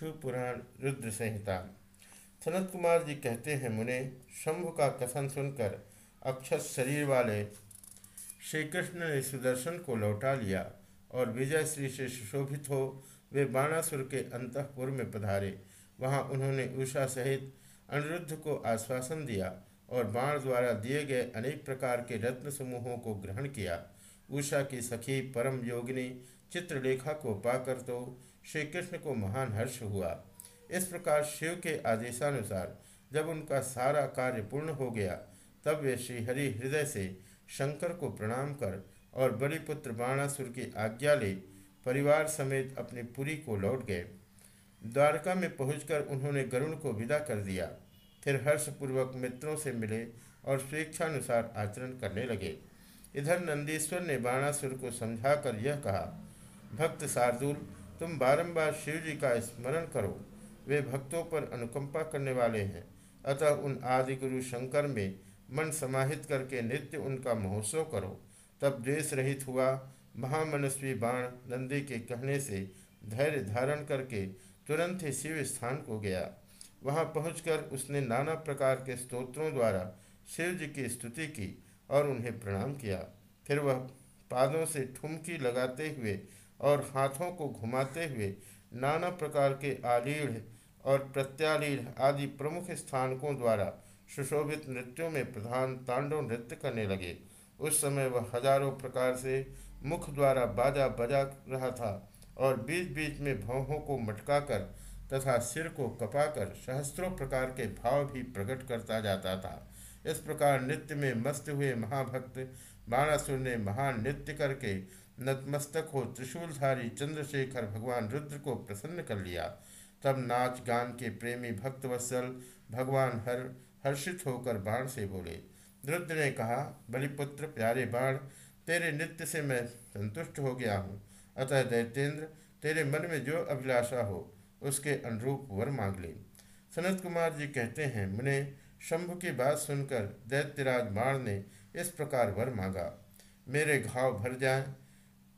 शिवपुराण रुद्र संहिता सनत कुमार जी कहते हैं, मुने, शंभु का कथन सुनकर अक्षत शरीर वाले श्री कृष्ण ने सुदर्शन को लौटा लिया और विजय श्री से सुशोभित हो वे बाणासुर के अंतपुर में पधारे। वहाँ उन्होंने उषा सहित अनिरुद्ध को आश्वासन दिया और बाण द्वारा दिए गए अनेक प्रकार के रत्न समूहों को ग्रहण किया। उषा की सखी परम योगिनी चित्रलेखा को पाकर तो श्री कृष्ण को महान हर्ष हुआ। इस प्रकार शिव के आदेशानुसार जब उनका सारा कार्य पूर्ण हो गया, तब वे श्रीहरि हृदय से शंकर को प्रणाम कर और बलिपुत्र बाणासुर की आज्ञा ले परिवार समेत अपनी पुरी को लौट गए। द्वारका में पहुंचकर उन्होंने गरुण को विदा कर दिया। फिर हर्षपूर्वक मित्रों से मिले और स्वेच्छानुसार आचरण करने लगे। इधर नंदीश्वर ने बाणासुर को समझाकर यह कहा भक्त शार्दुल, तुम बारंबार शिव जी का स्मरण करो। वे भक्तों पर अनुकंपा करने वाले हैं। अतः उन आदि गुरु शंकर में मन समाहित करके नित्य उनका महोत्सव करो। तब द्वेष रहित हुआ। महामनस्वी बाण नंदी के कहने से धैर्य धारण करके तुरंत ही शिव स्थान को गया। वहाँ पहुंचकर उसने नाना प्रकार के स्तोत्रों द्वारा शिव जी की स्तुति की और उन्हें प्रणाम किया। फिर वह पादों से ठुमकी लगाते हुए और हाथों को घुमाते हुए नाना प्रकार के आलीढ़ और प्रत्यालीढ़ आदि प्रमुख स्थानकों द्वारा सुशोभित नृत्यों में प्रधान तांडव नृत्य करने लगे। उस समय वह हज़ारों प्रकार से मुख द्वारा बाजा बजा रहा था और बीच बीच में भवों को मटकाकर तथा सिर को कपाकर सहस्त्रों प्रकार के भाव भी प्रकट करता जाता था। इस प्रकार नृत्य में मस्त हुए महाभक्त बाणासुर ने महान नृत्य करके नतमस्तक हो त्रिशूलधारी चंद्रशेखर भगवान रुद्र को प्रसन्न कर लिया। तब नाच गान के प्रेमी भक्त वत्सल भगवान हर, हर्षित होकर बाण से बोले, रुद्र ने कहा, बलिपुत्र, प्यारे बाण, तेरे नृत्य से मैं संतुष्ट हो गया हूँ। अतः दैतेंद्र तेरे मन में जो अभिलाषा हो, उसके अनुरूप वर मांग ले सनत कुमार जी कहते हैं, मुने शंभु की बात सुनकर दैत्यराज बाण ने इस प्रकार वर मांगा, मेरे घाव भर जाएँ,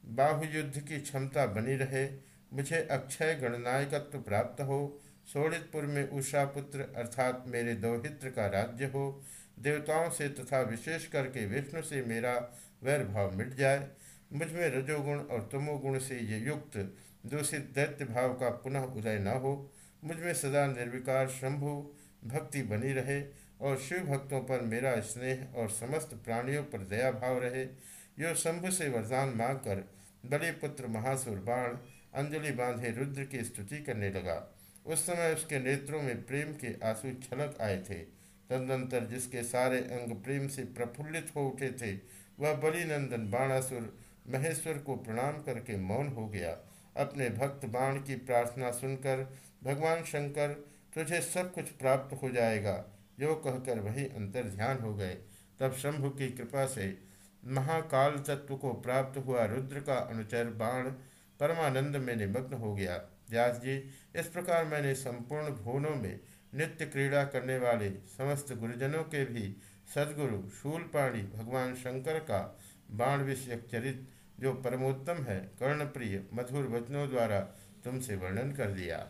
बाहुयुद्ध की क्षमता बनी रहे, मुझे अक्षय गणनायकत्व प्राप्त हो सोड़ितपुर में उषा पुत्र अर्थात मेरे दौहित्र का राज्य हो, देवताओं से तथा विशेष करके विष्णु से मेरा वैर भाव मिट जाए, मुझमें रजोगुण और तमोगुण से ये युक्त दूषित दैत्य भाव का पुनः उदय न हो, मुझमें सदा निर्विकार शंभु भक्ति बनी रहे और शिव भक्तों पर मेरा स्नेह और समस्त प्राणियों पर दया भाव रहे। यो शंभु से वरदान मांगकर बड़े पुत्र महासुर बाण अंजलि बांधे रुद्र की स्तुति करने लगा। उस समय उसके नेत्रों में प्रेम के आँसू छलक आए थे। तदनंतर जिसके सारे अंग प्रेम से प्रफुल्लित हो उठे थे, वह बलि नंदन बाणासुर महेश्वर को प्रणाम करके मौन हो गया। अपने भक्त बाण की प्रार्थना सुनकर भगवान शंकर तुझे सब कुछ प्राप्त हो जाएगा। जो कहकर वही अंतर ध्यान हो गए। तब शंभु की कृपा से महाकाल तत्व को प्राप्त हुआ रुद्र का अनुचर बाण परमानंद में निमग्न हो गया। व्यास जी, इस प्रकार मैंने संपूर्ण भुवनों में नित्य क्रीड़ा करने वाले समस्त गुरुजनों के भी सदगुरु शूलपाणी भगवान शंकर का बाण विषयक चरित, जो परमोत्तम है, कर्णप्रिय, मधुर वचनों द्वारा तुमसे वर्णन कर दिया।